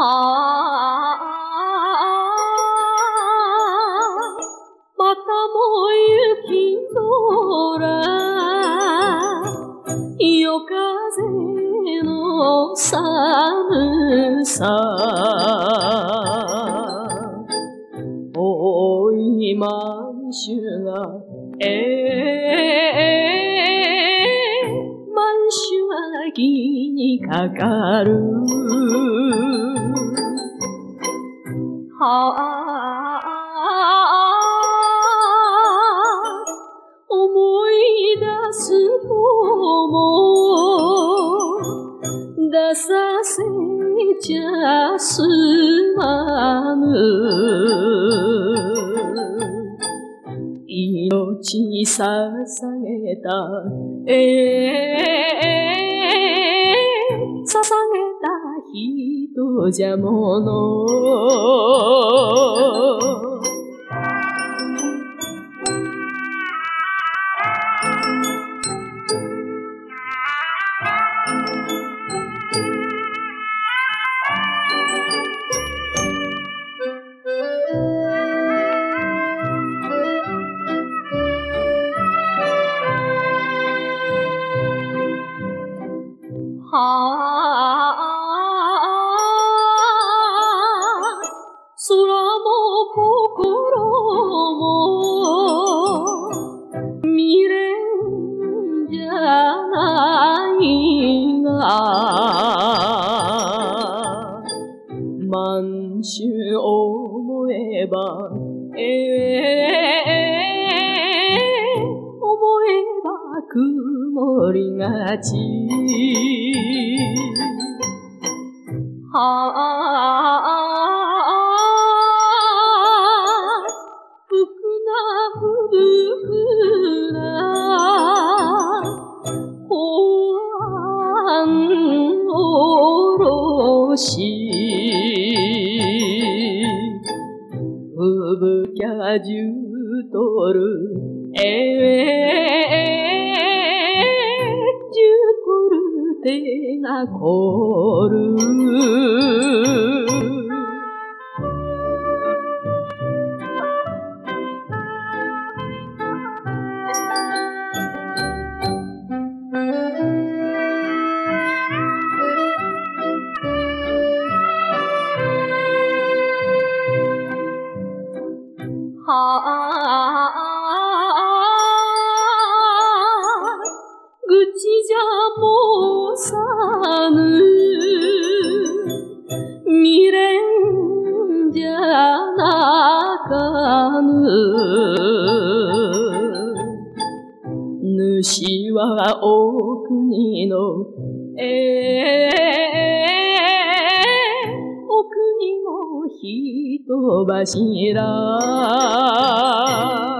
は風の寒さ。大い満州が、ええ満州秋にかかる。はあ、させちゃすまぬ命捧げたええ捧げた人じゃもの。はー空も心も見れんじゃないが満州思えば、えー、思えば来る。曇りがち。はあふくなふくなほわんおろし。ふぶきゃじゅうとるええる手が凍るはあ、愚痴じゃもうさぬ、未練じゃなかぬ。主はお国の、ええお国の人柱。